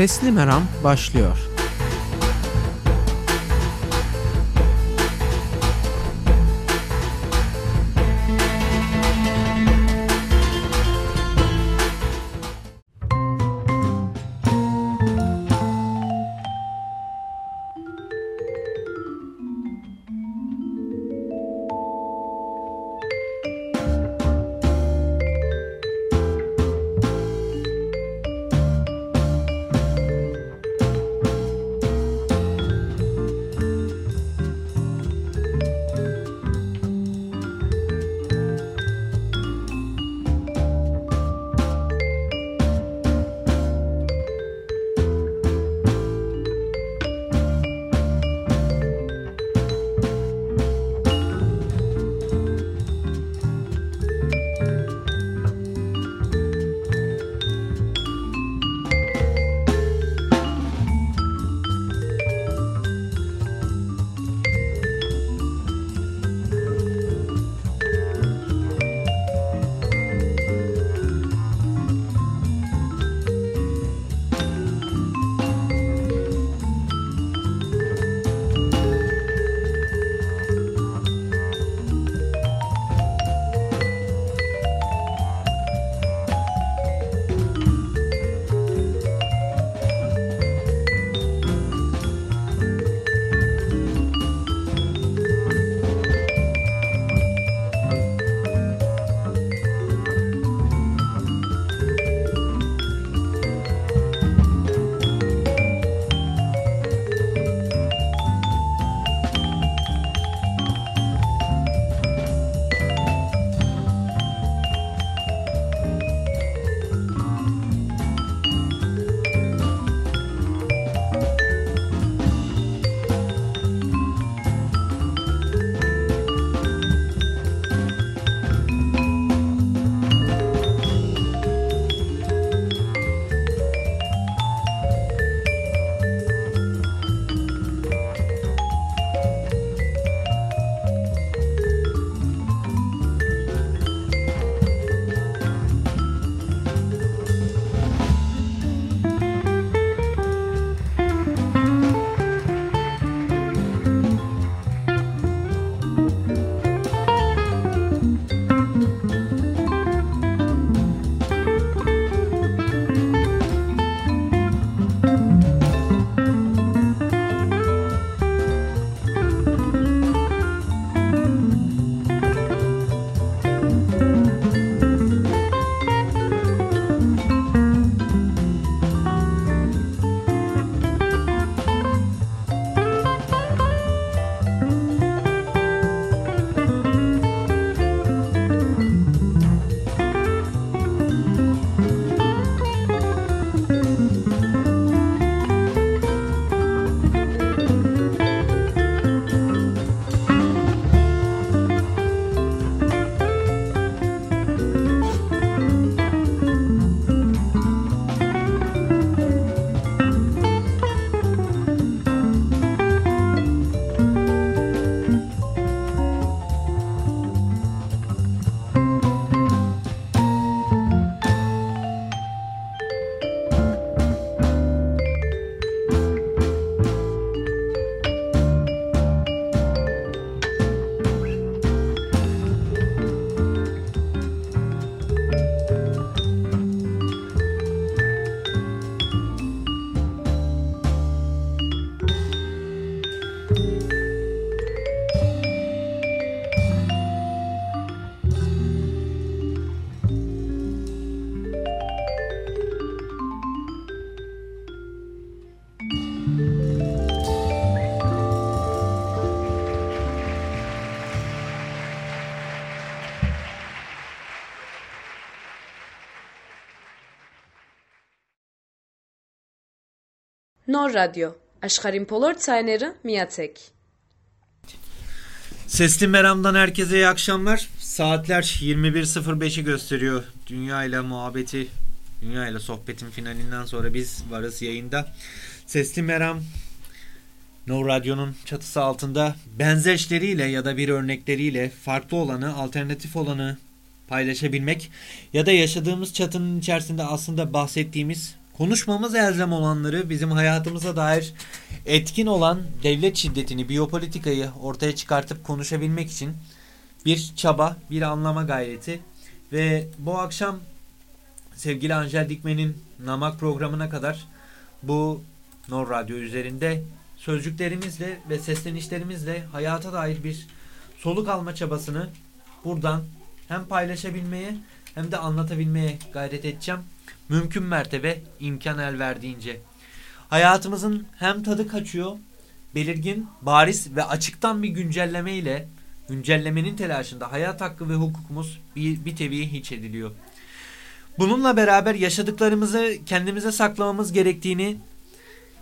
Sesli Meram başlıyor. Nor Radyo. Aşkarin Polor Tayneri Miyatek. Sesli Meram'dan herkese iyi akşamlar. Saatler 21.05'i gösteriyor. Dünya ile muhabbeti, Dünya ile sohbetin finalinden sonra biz varız yayında. Sesli Meram No Radyo'nun çatısı altında benzeşleriyle ya da bir örnekleriyle farklı olanı, alternatif olanı paylaşabilmek ya da yaşadığımız çatının içerisinde aslında bahsettiğimiz konuşmamız elzem olanları bizim hayatımıza dair etkin olan devlet şiddetini, biyopolitikayı ortaya çıkartıp konuşabilmek için bir çaba, bir anlama gayreti ve bu akşam sevgili Angel Dikmen'in Namak programına kadar bu Nor Radyo üzerinde sözcüklerimizle ve seslenişlerimizle hayata dair bir soluk alma çabasını buradan hem paylaşabilmeye hem de anlatabilmeye gayret edeceğim. Mümkün mertebe imkan el verdiğince. Hayatımızın hem tadı kaçıyor, belirgin, bariz ve açıktan bir güncelleme ile güncellemenin telaşında hayat hakkı ve hukukumuz bir, bir teviye hiç ediliyor. Bununla beraber yaşadıklarımızı kendimize saklamamız gerektiğini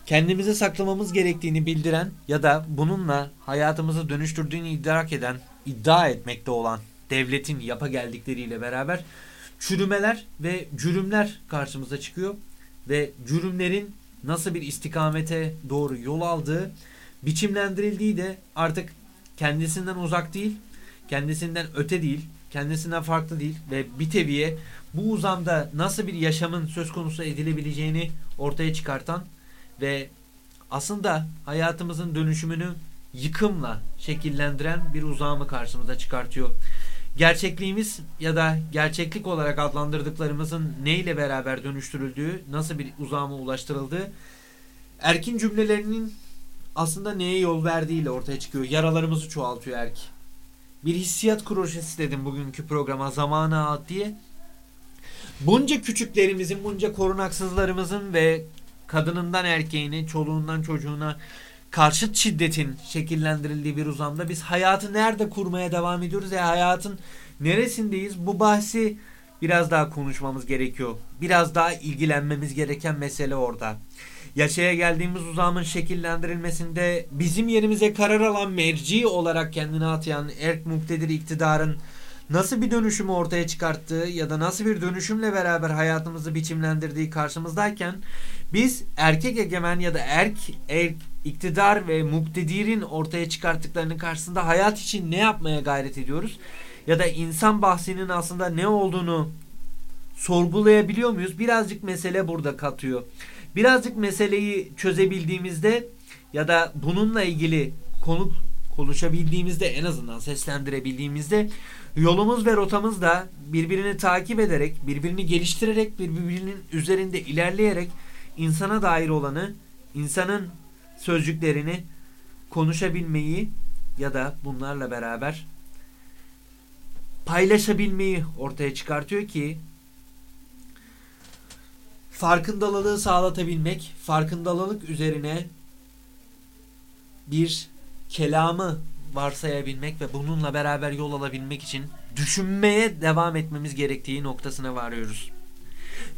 kendimize saklamamız gerektiğini bildiren ya da bununla hayatımızı dönüştürdüğünü idrak eden, iddia etmekte olan devletin yapa geldikleriyle beraber çürümeler ve cürümler karşımıza çıkıyor ve cürümlerin nasıl bir istikamete doğru yol aldığı, biçimlendirildiği de artık kendisinden uzak değil, kendisinden öte değil, kendisinden farklı değil ve bir teviye bu uzamda nasıl bir yaşamın söz konusu edilebileceğini ortaya çıkartan ve aslında hayatımızın dönüşümünü yıkımla şekillendiren bir uzamı karşımıza çıkartıyor. Gerçekliğimiz ya da gerçeklik olarak adlandırdıklarımızın neyle beraber dönüştürüldüğü, nasıl bir uzama ulaştırıldığı Erkin cümlelerinin aslında neye yol verdiğiyle ortaya çıkıyor. Yaralarımızı çoğaltıyor Erk. Bir hissiyat projesi dedim bugünkü programa zamana at diye. Bunca küçüklerimizin, bunca korunaksızlarımızın ve kadınından erkeğine, çoluğundan çocuğuna karşıt şiddetin şekillendirildiği bir uzamda biz hayatı nerede kurmaya devam ediyoruz ya hayatın neresindeyiz? Bu bahsi biraz daha konuşmamız gerekiyor. Biraz daha ilgilenmemiz gereken mesele orada. Yaşaya geldiğimiz uzamın şekillendirilmesinde bizim yerimize karar alan merci olarak kendini atayan erk muktedir iktidarın nasıl bir dönüşümü ortaya çıkarttığı ya da nasıl bir dönüşümle beraber hayatımızı biçimlendirdiği karşımızdayken biz erkek egemen ya da erk, erk iktidar ve muktedirin ortaya çıkarttıklarının karşısında hayat için ne yapmaya gayret ediyoruz? Ya da insan bahsinin aslında ne olduğunu sorgulayabiliyor muyuz? Birazcık mesele burada katıyor. Birazcık meseleyi çözebildiğimizde ya da bununla ilgili konu konuşabildiğimizde en azından seslendirebildiğimizde yolumuz ve rotamız da birbirini takip ederek, birbirini geliştirerek, birbirinin üzerinde ilerleyerek insana dair olanı, insanın sözcüklerini konuşabilmeyi ya da bunlarla beraber paylaşabilmeyi ortaya çıkartıyor ki farkındalığı sağlatabilmek, farkındalık üzerine bir kelamı varsayabilmek ve bununla beraber yol alabilmek için düşünmeye devam etmemiz gerektiği noktasına varıyoruz.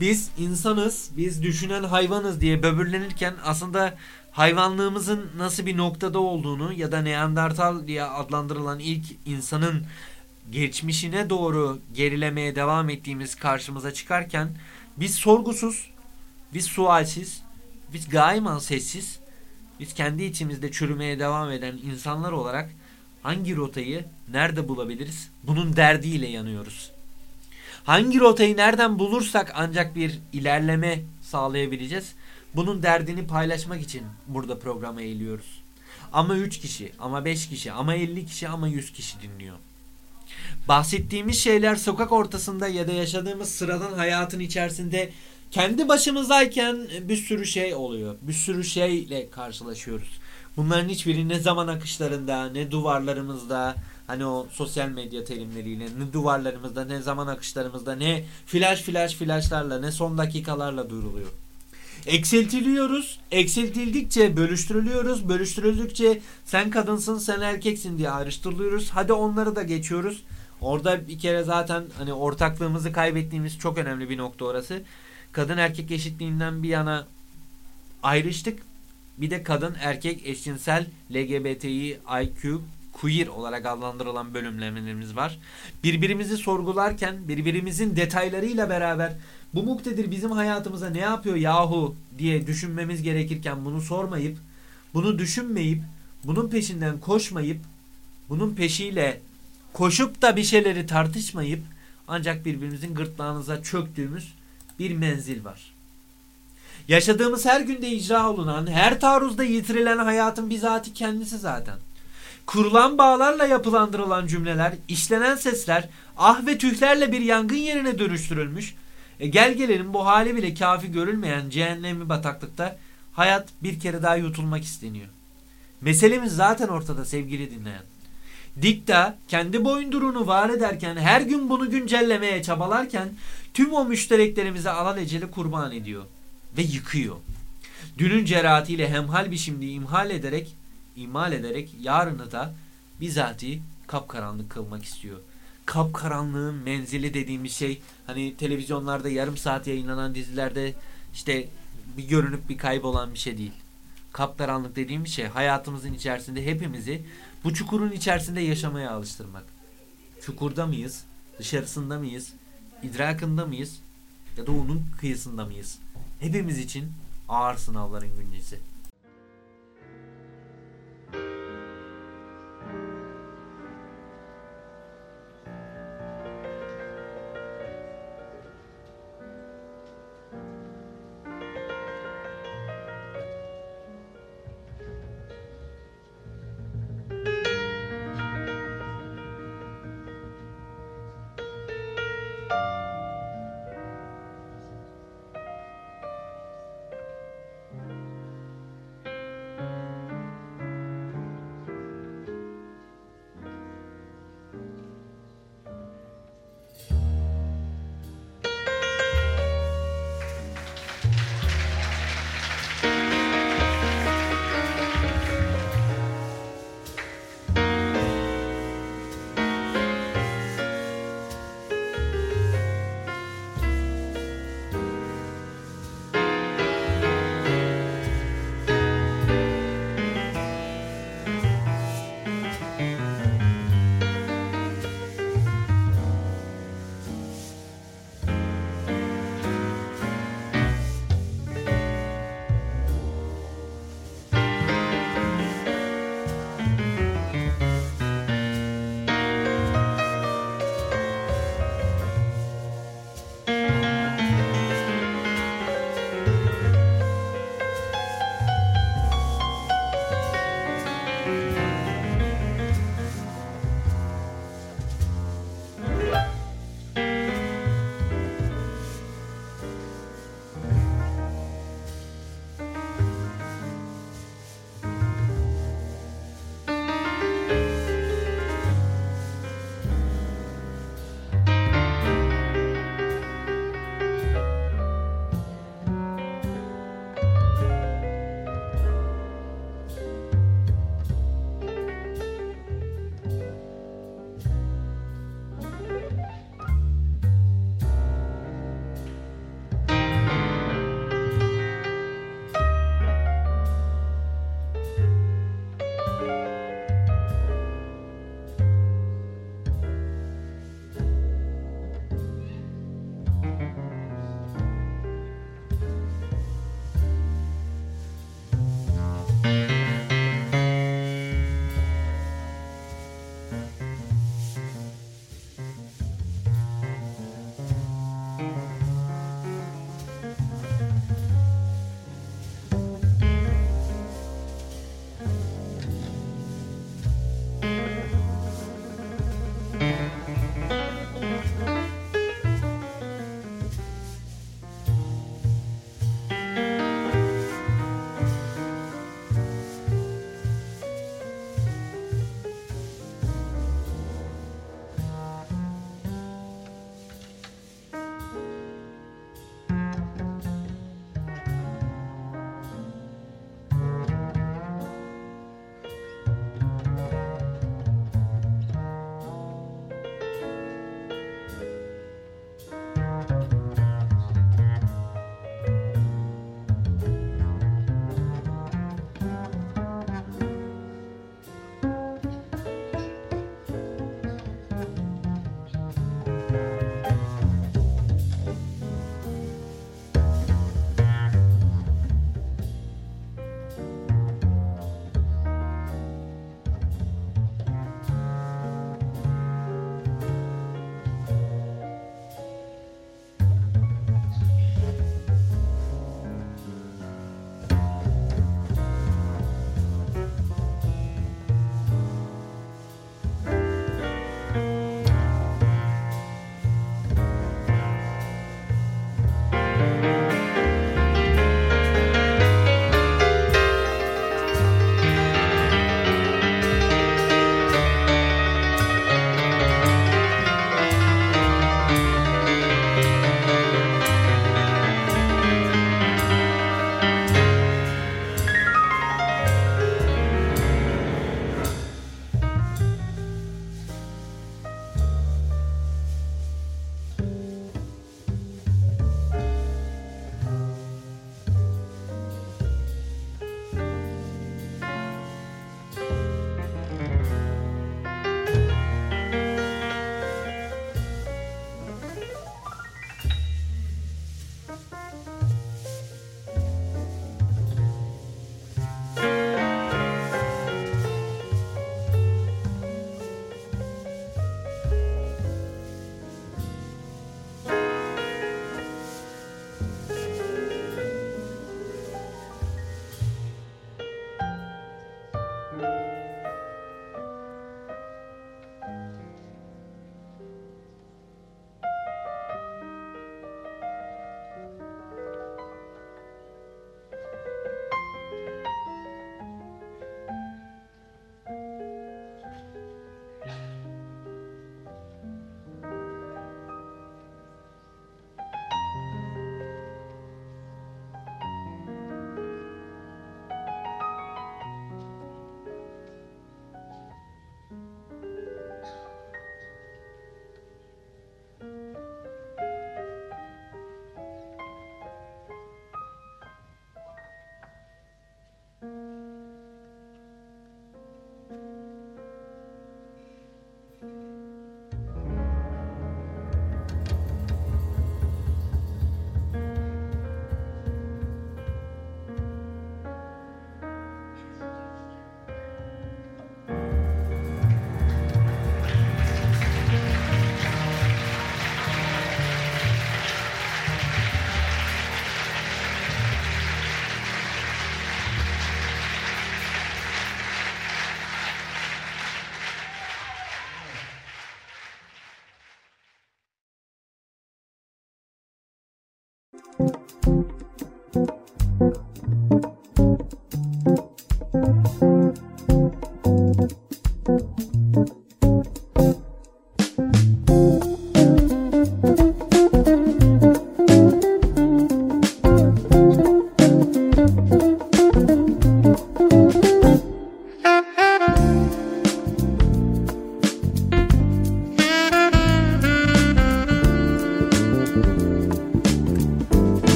Biz insanız, biz düşünen hayvanız diye böbürlenirken aslında hayvanlığımızın nasıl bir noktada olduğunu ya da Neandertal diye adlandırılan ilk insanın geçmişine doğru gerilemeye devam ettiğimiz karşımıza çıkarken biz sorgusuz, biz sualsiz, biz gaiman sessiz, biz kendi içimizde çürümeye devam eden insanlar olarak hangi rotayı nerede bulabiliriz? Bunun derdiyle yanıyoruz. Hangi rotayı nereden bulursak ancak bir ilerleme sağlayabileceğiz. Bunun derdini paylaşmak için burada programa eğiliyoruz. Ama 3 kişi, ama 5 kişi, ama 50 kişi, ama 100 kişi dinliyor. Bahsettiğimiz şeyler sokak ortasında ya da yaşadığımız sıradan hayatın içerisinde kendi başımızdayken bir sürü şey oluyor. Bir sürü şeyle karşılaşıyoruz. Bunların hiçbiri ne zaman akışlarında ne duvarlarımızda hani o sosyal medya terimleriyle ne duvarlarımızda ne zaman akışlarımızda ne flash flash flashlarla ne son dakikalarla duyuruluyor. Eksiltiliyoruz. Eksiltildikçe bölüştürülüyoruz. Bölüştürüldükçe sen kadınsın sen erkeksin diye ayrıştırılıyoruz. Hadi onları da geçiyoruz. Orada bir kere zaten hani ortaklığımızı kaybettiğimiz çok önemli bir nokta orası. Kadın erkek eşitliğinden bir yana ayrıştık. Bir de kadın erkek eşcinsel LGBTİ IQ queer olarak adlandırılan bölümlerimiz var. Birbirimizi sorgularken birbirimizin detaylarıyla beraber bu muktedir bizim hayatımıza ne yapıyor yahu diye düşünmemiz gerekirken bunu sormayıp, bunu düşünmeyip, bunun peşinden koşmayıp, bunun peşiyle koşup da bir şeyleri tartışmayıp ancak birbirimizin gırtlağınıza çöktüğümüz bir menzil var. Yaşadığımız her günde icra olunan, her taarruzda yitirilen hayatın bizatihi kendisi zaten. Kurulan bağlarla yapılandırılan cümleler, işlenen sesler, ah ve tühlerle bir yangın yerine dönüştürülmüş. E gel gelelim bu hali bile kafi görülmeyen cehennemi bataklıkta hayat bir kere daha yutulmak isteniyor. Meselemiz zaten ortada sevgili dinleyen. Dikta kendi boyunduruğunu var ederken her gün bunu güncellemeye çabalarken tüm o müştereklerimizi alelacele kurban ediyor ve yıkıyor. Dünün cerahatiyle hemhal bir şimdi imhal ederek imal ederek yarını da bizatihi kapkaranlık kılmak istiyor. Kapkaranlığın menzili dediğimiz şey hani televizyonlarda yarım saat yayınlanan dizilerde işte bir görünüp bir kaybolan bir şey değil. Kapkaranlık dediğimiz şey hayatımızın içerisinde hepimizi bu çukurun içerisinde yaşamaya alıştırmak. Çukurda mıyız? Dışarısında mıyız? İdrakında mıyız? Ya da onun kıyısında mıyız? Hepimiz için ağır sınavların güncesi.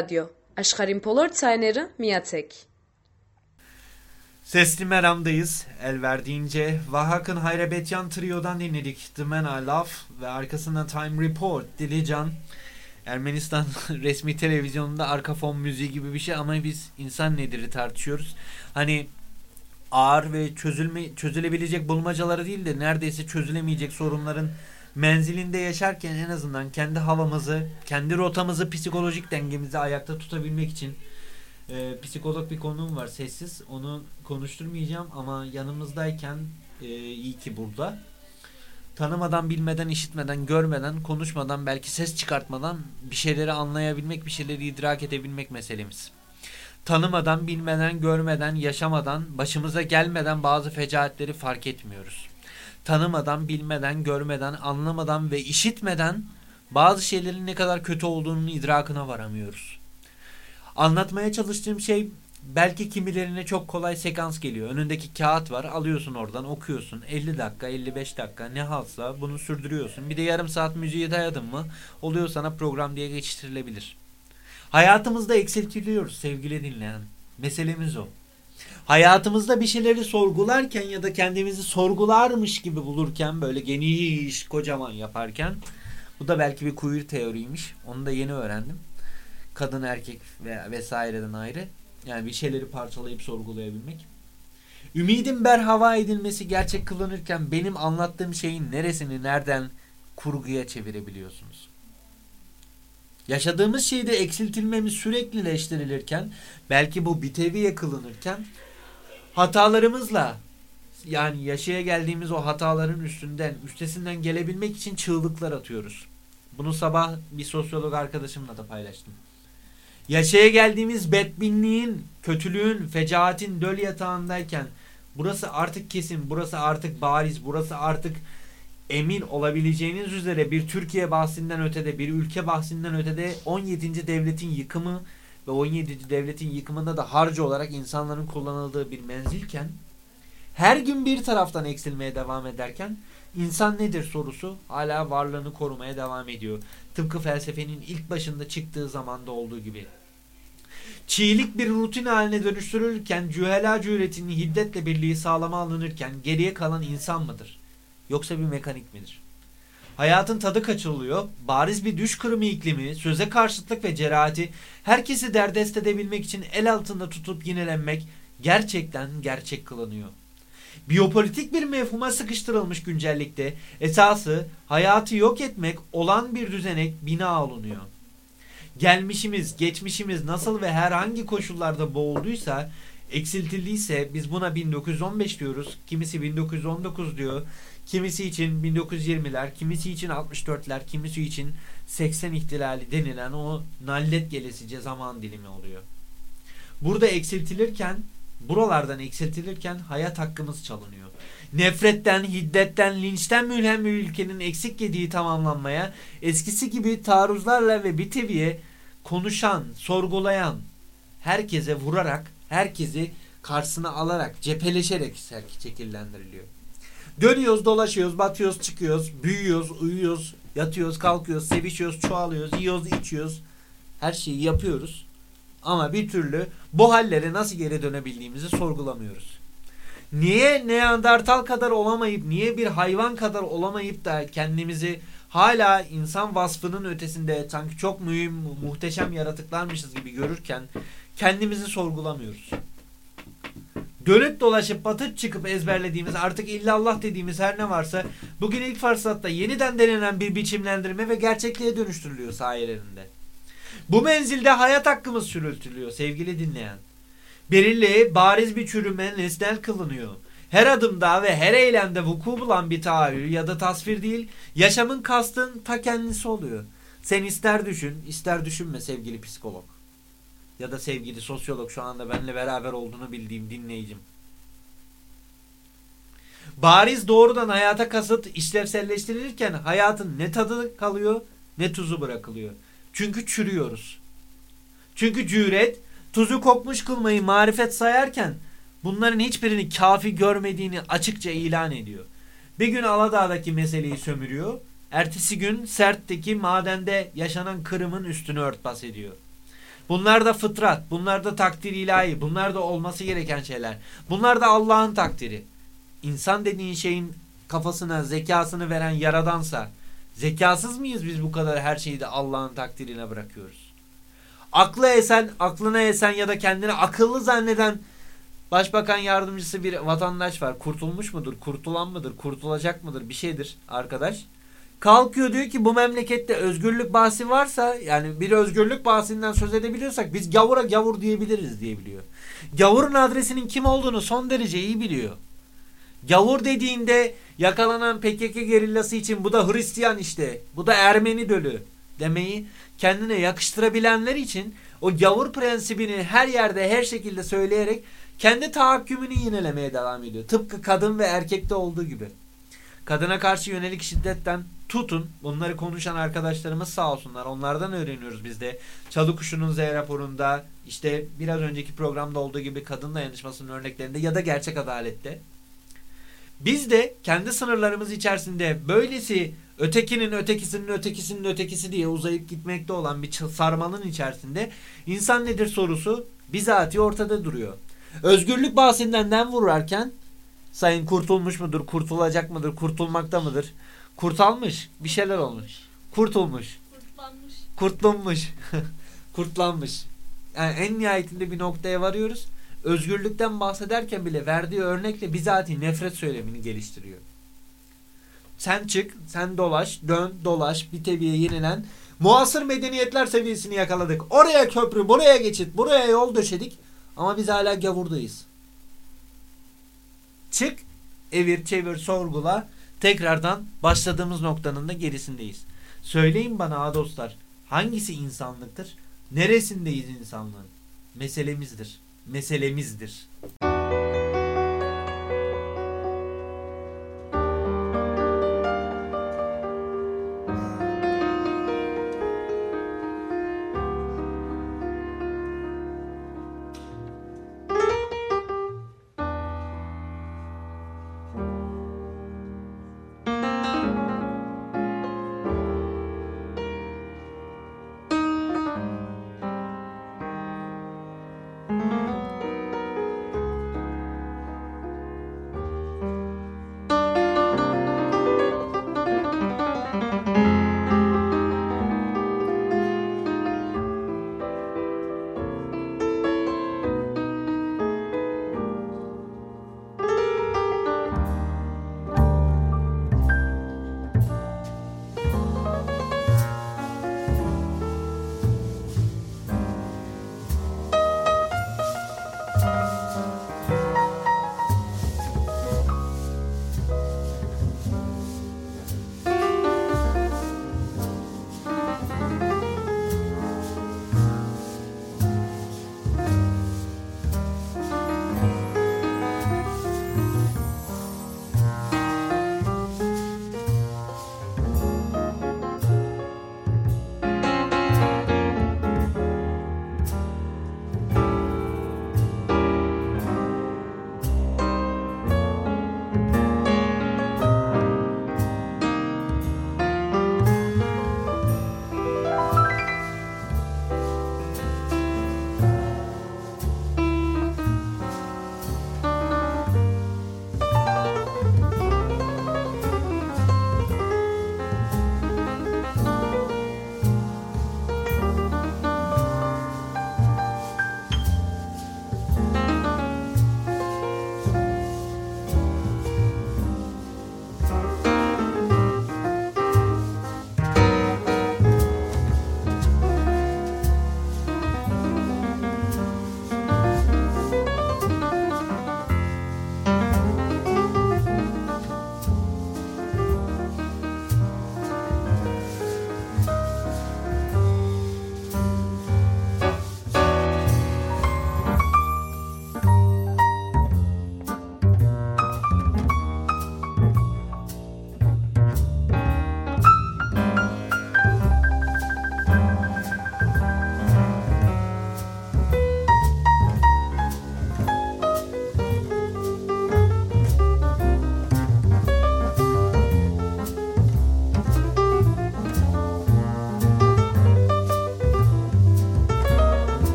Nor Radyo, աշխարհին բոլոր ցայները միացեք։ Sesli Meram'dayız. El verdiğince Vahak'ın Hayrebetyan Trio'dan dinledik. The Man I Love ve arkasından Time Report, Dilican. Ermenistan resmi televizyonunda arka fon müziği gibi bir şey ama biz insan nedir'i tartışıyoruz. Hani ağır ve çözülme çözülebilecek bulmacaları değil de neredeyse çözülemeyecek sorunların menzilinde yaşarken en azından kendi havamızı, kendi rotamızı, psikolojik dengemizi ayakta tutabilmek için e, psikolog bir konuğum var sessiz. Onu konuşturmayacağım ama yanımızdayken e, iyi ki burada. Tanımadan, bilmeden, işitmeden, görmeden, konuşmadan, belki ses çıkartmadan bir şeyleri anlayabilmek, bir şeyleri idrak edebilmek meselemiz. Tanımadan, bilmeden, görmeden, yaşamadan, başımıza gelmeden bazı fecaatleri fark etmiyoruz. Tanımadan, bilmeden, görmeden, anlamadan ve işitmeden bazı şeylerin ne kadar kötü olduğunun idrakına varamıyoruz. Anlatmaya çalıştığım şey belki kimilerine çok kolay sekans geliyor. Önündeki kağıt var alıyorsun oradan okuyorsun. 50 dakika 55 dakika ne halsa bunu sürdürüyorsun. Bir de yarım saat müziği dayadın mı oluyor sana program diye geçiştirilebilir. Hayatımızda eksiltiliyoruz sevgili dinleyen. Meselemiz o. Hayatımızda bir şeyleri sorgularken ya da kendimizi sorgularmış gibi bulurken böyle geniş kocaman yaparken bu da belki bir queer teoriymiş. Onu da yeni öğrendim kadın erkek ve vesaireden ayrı. Yani bir şeyleri parçalayıp sorgulayabilmek. Ümidin berhava edilmesi gerçek kılınırken benim anlattığım şeyin neresini nereden kurguya çevirebiliyorsunuz? Yaşadığımız şeyde eksiltilmemiz süreklileştirilirken belki bu bir teviye kılınırken hatalarımızla yani yaşaya geldiğimiz o hataların üstünden üstesinden gelebilmek için çığlıklar atıyoruz. Bunu sabah bir sosyolog arkadaşımla da paylaştım. Yaşaya geldiğimiz bedbinliğin, kötülüğün, fecaatin döl yatağındayken burası artık kesin, burası artık bariz, burası artık emin olabileceğiniz üzere bir Türkiye bahsinden ötede, bir ülke bahsinden ötede 17. devletin yıkımı ve 17. devletin yıkımında da harcı olarak insanların kullanıldığı bir menzilken her gün bir taraftan eksilmeye devam ederken insan nedir sorusu hala varlığını korumaya devam ediyor. Tıpkı felsefenin ilk başında çıktığı zamanda olduğu gibi. Çiğlik bir rutin haline dönüştürülürken cühela cüretinin hiddetle birliği sağlama alınırken geriye kalan insan mıdır? Yoksa bir mekanik midir? Hayatın tadı kaçırılıyor, bariz bir düş kırımı iklimi, söze karşıtlık ve cerahati herkesi derdest edebilmek için el altında tutup yinelenmek gerçekten gerçek kılanıyor. Biyopolitik bir mefhuma sıkıştırılmış güncellikte esası hayatı yok etmek olan bir düzenek bina olunuyor. Gelmişimiz, geçmişimiz nasıl ve herhangi koşullarda boğulduysa, eksiltildiyse biz buna 1915 diyoruz. Kimisi 1919 diyor. Kimisi için 1920'ler, kimisi için 64'ler, kimisi için 80 ihtilali denilen o nallet gelesice zaman dilimi oluyor. Burada eksiltilirken buralardan eksiltilirken hayat hakkımız çalınıyor. Nefretten, hiddetten, linçten mülhem bir ülkenin eksik yediği tamamlanmaya, eskisi gibi taarruzlarla ve bir konuşan, sorgulayan, herkese vurarak, herkesi karşısına alarak, cepheleşerek şekillendiriliyor. Dönüyoruz, dolaşıyoruz, batıyoruz, çıkıyoruz, büyüyoruz, uyuyoruz, yatıyoruz, kalkıyoruz, sevişiyoruz, çoğalıyoruz, yiyoruz, içiyoruz. Her şeyi yapıyoruz. Ama bir türlü bu hallere nasıl geri dönebildiğimizi sorgulamıyoruz. Niye Neandertal kadar olamayıp, niye bir hayvan kadar olamayıp da kendimizi hala insan vasfının ötesinde sanki çok mühim, muhteşem yaratıklarmışız gibi görürken kendimizi sorgulamıyoruz. Dönüp dolaşıp batıp çıkıp ezberlediğimiz artık illallah dediğimiz her ne varsa bugün ilk fırsatta yeniden denenen bir biçimlendirme ve gerçekliğe dönüştürülüyor sayelerinde. Bu menzilde hayat hakkımız çürültülüyor sevgili dinleyen. Belirli bariz bir çürüme nesnel kılınıyor. Her adımda ve her eylemde vuku bulan bir tahayyül ya da tasvir değil, yaşamın kastın ta kendisi oluyor. Sen ister düşün, ister düşünme sevgili psikolog. Ya da sevgili sosyolog şu anda benimle beraber olduğunu bildiğim dinleyicim. Bariz doğrudan hayata kasıt işlevselleştirilirken hayatın ne tadı kalıyor ne tuzu bırakılıyor. Çünkü çürüyoruz. Çünkü cüret tuzu kokmuş kılmayı marifet sayarken bunların hiçbirini kafi görmediğini açıkça ilan ediyor. Bir gün Aladağ'daki meseleyi sömürüyor. Ertesi gün Sert'teki madende yaşanan kırımın üstünü örtbas ediyor. Bunlar da fıtrat, bunlar da takdir ilahi, bunlar da olması gereken şeyler. Bunlar da Allah'ın takdiri. İnsan dediğin şeyin kafasına, zekasını veren yaradansa, zekasız mıyız biz bu kadar her şeyi de Allah'ın takdirine bırakıyoruz? Aklı esen, aklına esen ya da kendini akıllı zanneden başbakan yardımcısı bir vatandaş var. Kurtulmuş mudur, kurtulan mıdır, kurtulacak mıdır bir şeydir arkadaş. Kalkıyor diyor ki bu memlekette özgürlük bahsi varsa yani bir özgürlük bahsinden söz edebiliyorsak biz gavura gavur diyebiliriz diyebiliyor. Gavurun adresinin kim olduğunu son derece iyi biliyor. Gavur dediğinde yakalanan PKK gerillası için bu da Hristiyan işte, bu da Ermeni dölü demeyi kendine yakıştırabilenler için o gavur prensibini her yerde her şekilde söyleyerek kendi tahakkümünü yinelemeye devam ediyor. Tıpkı kadın ve erkekte olduğu gibi. Kadına karşı yönelik şiddetten tutun. Bunları konuşan arkadaşlarımız sağ olsunlar. Onlardan öğreniyoruz biz de. Çalı Kuşu'nun Z raporunda işte biraz önceki programda olduğu gibi kadın dayanışmasının örneklerinde ya da gerçek adalette. Biz de kendi sınırlarımız içerisinde böylesi ötekinin ötekisinin ötekisinin ötekisi diye uzayıp gitmekte olan bir sarmalın içerisinde insan nedir sorusu bizatihi ortada duruyor. Özgürlük bahsinden dem vurarken sayın kurtulmuş mudur, kurtulacak mıdır, kurtulmakta mıdır? Kurtalmış, bir şeyler olmuş. Kurtulmuş, Kurtlanmış. kurtulmuş, kurtlanmış. Yani en nihayetinde bir noktaya varıyoruz. Özgürlükten bahsederken bile verdiği örnekle bizatihi nefret söylemini geliştiriyor. Sen çık, sen dolaş, dön, dolaş, bir teviye yenilen muasır medeniyetler seviyesini yakaladık. Oraya köprü, buraya geçit, buraya yol döşedik. Ama biz hala gavurdayız. Çık, evir, çevir, sorgula. Tekrardan başladığımız noktanın da gerisindeyiz. Söyleyin bana ha dostlar. Hangisi insanlıktır? Neresindeyiz insanlığın? Meselemizdir. Meselemizdir.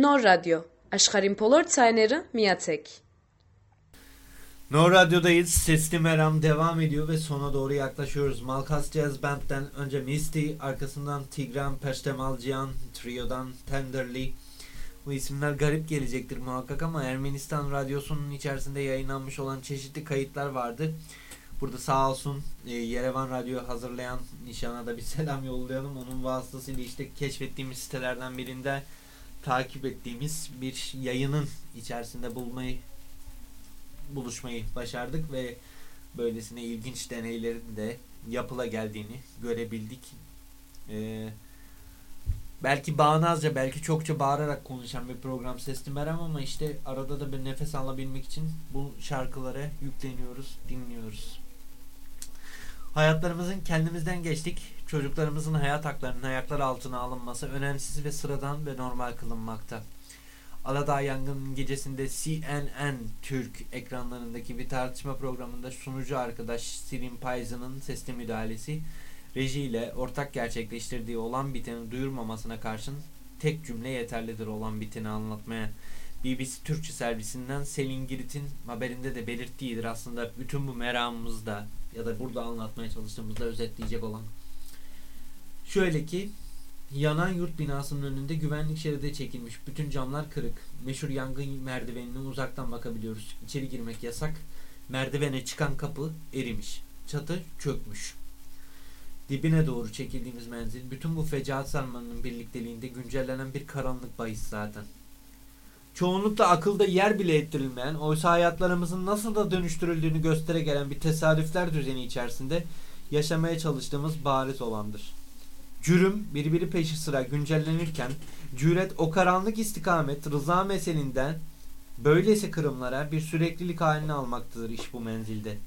Nor Radyo. Աշխարհին բոլոր ցայները միացեք։ No Radyo'dayız. Sesli Meram devam ediyor ve sona doğru yaklaşıyoruz. Malkas Jazz Band'den önce Misty, arkasından Tigran, Peştemalciyan, Trio'dan Tenderly. Bu isimler garip gelecektir muhakkak ama Ermenistan Radyosu'nun içerisinde yayınlanmış olan çeşitli kayıtlar vardı. Burada sağ olsun e, Yerevan Radyo hazırlayan Nişan'a da bir selam yollayalım. Onun vasıtasıyla işte keşfettiğimiz sitelerden birinde takip ettiğimiz bir yayının içerisinde bulmayı buluşmayı başardık ve böylesine ilginç deneylerin de yapıla geldiğini görebildik. Ee, belki bağnazca, belki çokça bağırarak konuşan bir program Sesli Meram ama işte arada da bir nefes alabilmek için bu şarkılara yükleniyoruz, dinliyoruz. Hayatlarımızın kendimizden geçtik. Çocuklarımızın hayat haklarının ayaklar altına alınması önemsiz ve sıradan ve normal kılınmakta. Aladağ yangının gecesinde CNN Türk ekranlarındaki bir tartışma programında sunucu arkadaş Sirin Payzı'nın sesli müdahalesi rejiyle ortak gerçekleştirdiği olan biteni duyurmamasına karşın tek cümle yeterlidir olan biteni anlatmaya. BBC Türkçe servisinden Selin Girit'in haberinde de belirttiğidir aslında bütün bu meramımızda ya da burada anlatmaya çalıştığımızda özetleyecek olan. Şöyle ki Yanan yurt binasının önünde güvenlik şeridi çekilmiş. Bütün camlar kırık. Meşhur yangın merdivenine uzaktan bakabiliyoruz. İçeri girmek yasak. Merdivene çıkan kapı erimiş. Çatı çökmüş. Dibine doğru çekildiğimiz menzil bütün bu fecaat sarmanının birlikteliğinde güncellenen bir karanlık bahis zaten. Çoğunlukla akılda yer bile ettirilmeyen, oysa hayatlarımızın nasıl da dönüştürüldüğünü göstere gelen bir tesadüfler düzeni içerisinde yaşamaya çalıştığımız bariz olandır. Cürüm birbiri peşi sıra güncellenirken cüret o karanlık istikamet rıza meselinden böylesi kırımlara bir süreklilik halini almaktadır iş bu menzilde.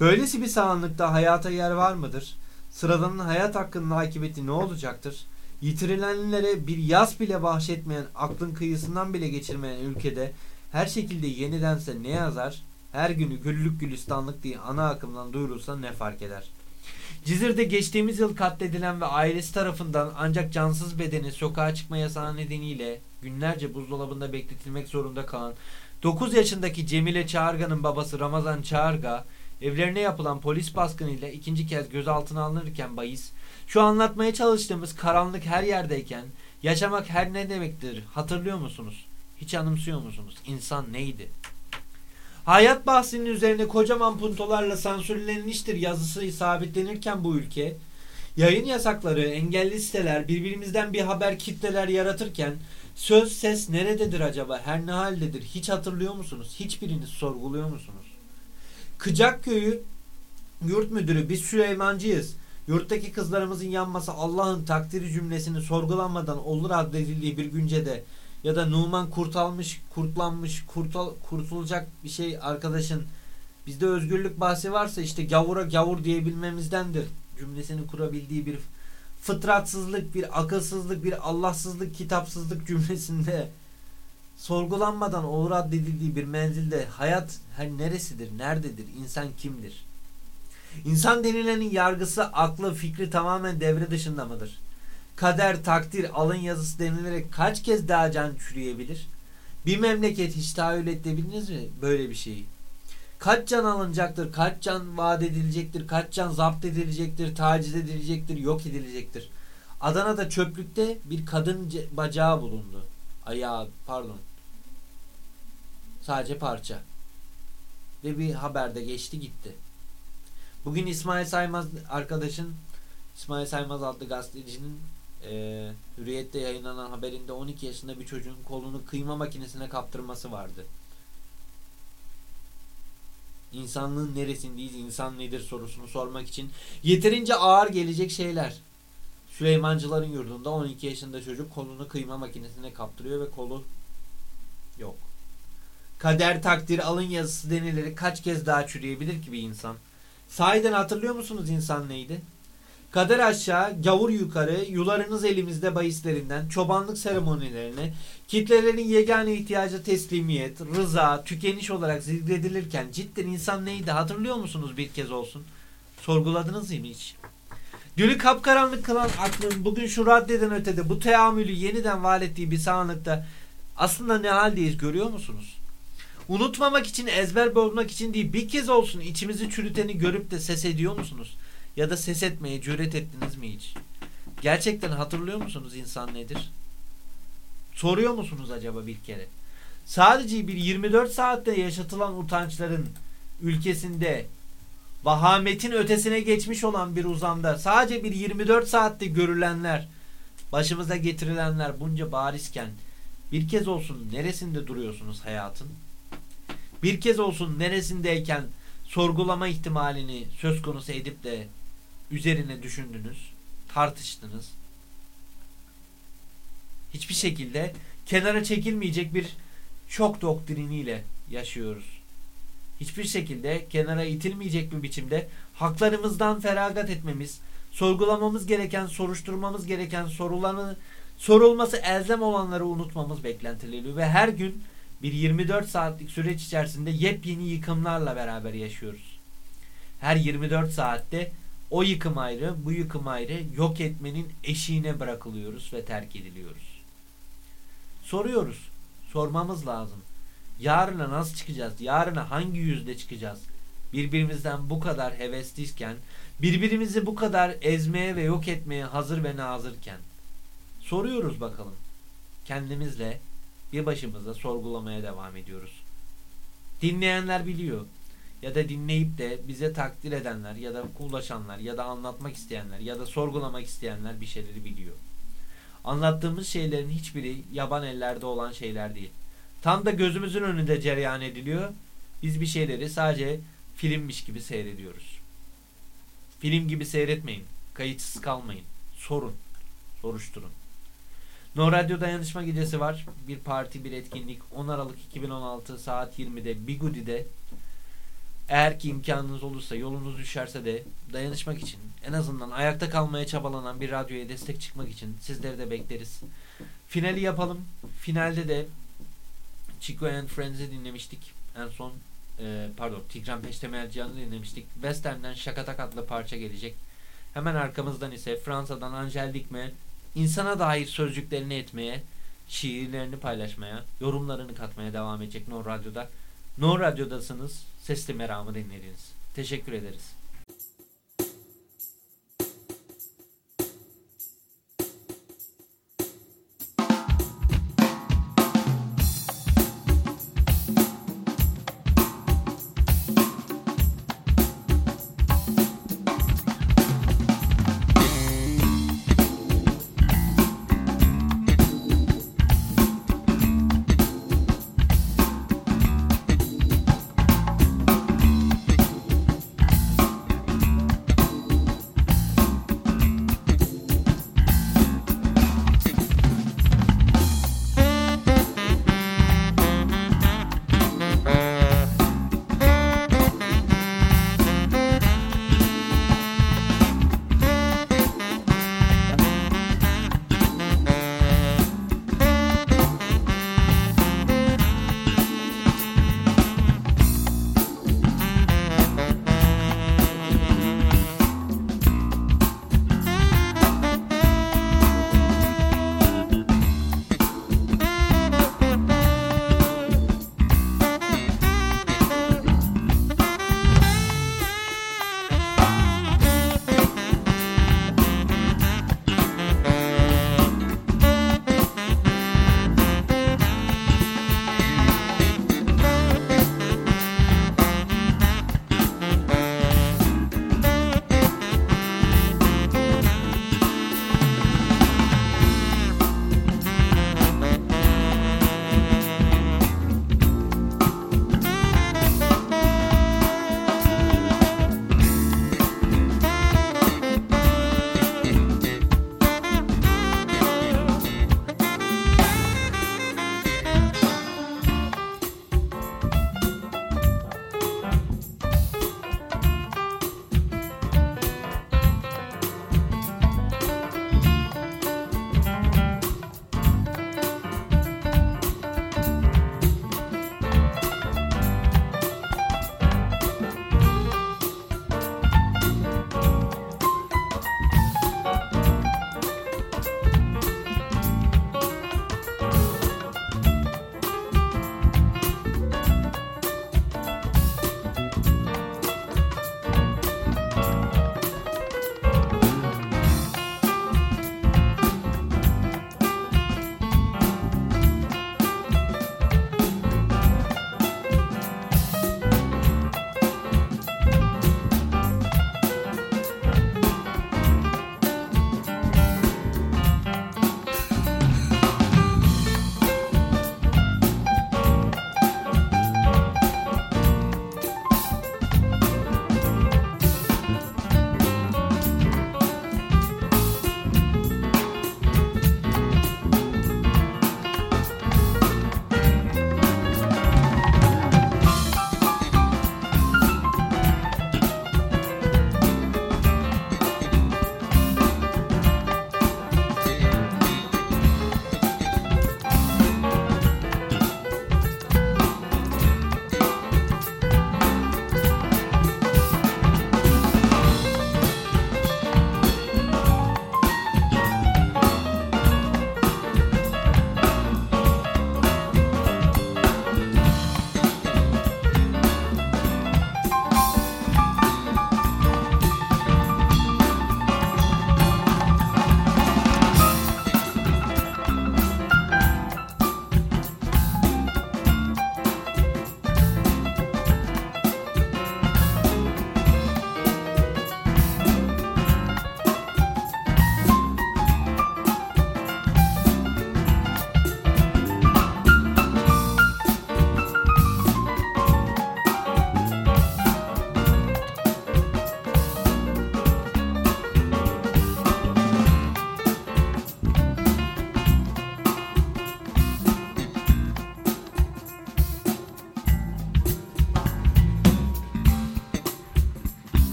Böylesi bir sağlıkta hayata yer var mıdır? Sıradanın hayat hakkının akıbeti ne olacaktır? Yitirilenlere bir yaz bile bahşetmeyen, aklın kıyısından bile geçirmeyen ülkede her şekilde yenidense ne yazar? Her günü güllük gülistanlık diye ana akımdan duyurulsa ne fark eder?'' Cizir'de geçtiğimiz yıl katledilen ve ailesi tarafından ancak cansız bedeni sokağa çıkma yasağı nedeniyle günlerce buzdolabında bekletilmek zorunda kalan 9 yaşındaki Cemile Çağırga'nın babası Ramazan Çağırga evlerine yapılan polis baskınıyla ikinci kez gözaltına alınırken bahis şu anlatmaya çalıştığımız karanlık her yerdeyken yaşamak her ne demektir hatırlıyor musunuz? Hiç anımsıyor musunuz? İnsan neydi? Hayat bahsinin üzerine kocaman puntolarla sansürlenmiştir yazısı sabitlenirken bu ülke, yayın yasakları, engelli siteler, birbirimizden bir haber kitleler yaratırken söz ses nerededir acaba, her ne haldedir hiç hatırlıyor musunuz? Hiçbiriniz sorguluyor musunuz? Kıcak köyü yurt müdürü biz Süleymancıyız. Yurttaki kızlarımızın yanması Allah'ın takdiri cümlesini sorgulanmadan olur adledildiği bir güncede ya da Numan kurtalmış, kurtlanmış, kurtal, kurtulacak bir şey arkadaşın bizde özgürlük bahsi varsa işte gavura gavur diyebilmemizdendir cümlesini kurabildiği bir fıtratsızlık, bir akılsızlık, bir Allahsızlık, kitapsızlık cümlesinde sorgulanmadan olur addedildiği bir menzilde hayat her neresidir, nerededir, insan kimdir? İnsan denilenin yargısı, aklı, fikri tamamen devre dışında mıdır? kader, takdir, alın yazısı denilerek kaç kez daha can çürüyebilir? Bir memleket hiç tahayyül edebildiniz mi böyle bir şeyi? Kaç can alınacaktır, kaç can vaat edilecektir, kaç can zapt edilecektir, taciz edilecektir, yok edilecektir. Adana'da çöplükte bir kadın bacağı bulundu. Ayağı, pardon. Sadece parça. Ve bir haberde geçti gitti. Bugün İsmail Saymaz arkadaşın İsmail Saymaz adlı gazetecinin e, Hürriyet'te yayınlanan haberinde 12 yaşında bir çocuğun kolunu kıyma makinesine kaptırması vardı. İnsanlığın neresindeyiz, insan nedir sorusunu sormak için yeterince ağır gelecek şeyler. Süleymancıların yurdunda 12 yaşında çocuk kolunu kıyma makinesine kaptırıyor ve kolu yok. Kader takdir alın yazısı denileri kaç kez daha çürüyebilir ki bir insan? Sahiden hatırlıyor musunuz insan neydi? Kader aşağı, gavur yukarı, yularınız elimizde bahislerinden, çobanlık seremonilerine, kitlelerin yegane ihtiyacı teslimiyet, rıza, tükeniş olarak zikredilirken cidden insan neydi hatırlıyor musunuz bir kez olsun? Sorguladınız mı hiç? Gölü kapkaranlık kılan aklın bugün şu raddeden ötede bu teamülü yeniden var ettiği bir sağlıkta aslında ne haldeyiz görüyor musunuz? Unutmamak için, ezber bozmak için değil bir kez olsun içimizi çürüteni görüp de ses ediyor musunuz? Ya da ses etmeye cüret ettiniz mi hiç? Gerçekten hatırlıyor musunuz insan nedir? Soruyor musunuz acaba bir kere? Sadece bir 24 saatte yaşatılan utançların ülkesinde vahametin ötesine geçmiş olan bir uzamda sadece bir 24 saatte görülenler başımıza getirilenler bunca barizken bir kez olsun neresinde duruyorsunuz hayatın? Bir kez olsun neresindeyken sorgulama ihtimalini söz konusu edip de üzerine düşündünüz, tartıştınız. Hiçbir şekilde kenara çekilmeyecek bir şok doktriniyle yaşıyoruz. Hiçbir şekilde kenara itilmeyecek bir biçimde haklarımızdan feragat etmemiz, sorgulamamız gereken, soruşturmamız gereken sorularını sorulması elzem olanları unutmamız beklentileniyor ve her gün bir 24 saatlik süreç içerisinde yepyeni yıkımlarla beraber yaşıyoruz. Her 24 saatte o yıkım ayrı, bu yıkım ayrı yok etmenin eşiğine bırakılıyoruz ve terk ediliyoruz. Soruyoruz. Sormamız lazım. Yarına nasıl çıkacağız? Yarına hangi yüzde çıkacağız? Birbirimizden bu kadar hevesliyken, birbirimizi bu kadar ezmeye ve yok etmeye hazır ve nazırken. Soruyoruz bakalım. Kendimizle bir başımıza sorgulamaya devam ediyoruz. Dinleyenler biliyor ya da dinleyip de bize takdir edenler ya da ulaşanlar ya da anlatmak isteyenler ya da sorgulamak isteyenler bir şeyleri biliyor. Anlattığımız şeylerin hiçbiri yaban ellerde olan şeyler değil. Tam da gözümüzün önünde cereyan ediliyor. Biz bir şeyleri sadece filmmiş gibi seyrediyoruz. Film gibi seyretmeyin. Kayıtsız kalmayın. Sorun. Soruşturun. No Radyo Dayanışma Gecesi var. Bir parti, bir etkinlik. 10 Aralık 2016 saat 20'de Bigudi'de eğer ki imkanınız olursa, yolunuz düşerse de dayanışmak için, en azından ayakta kalmaya çabalanan bir radyoya destek çıkmak için sizleri de bekleriz. Finali yapalım. Finalde de Chico and Friends'i dinlemiştik. En son e, pardon Tigran Peştemelciyan'ı dinlemiştik. Western'den Şakatak adlı parça gelecek. Hemen arkamızdan ise Fransa'dan Angel Dikme insana dair sözcüklerini etmeye, şiirlerini paylaşmaya, yorumlarını katmaya devam edecek No Radyo'da. No Radyo'dasınız. Sesli Meram'ı dinlediniz. Teşekkür ederiz.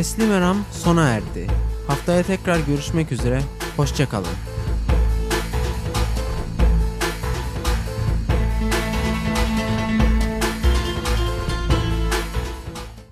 Sesli Meram sona erdi. Haftaya tekrar görüşmek üzere. Hoşçakalın.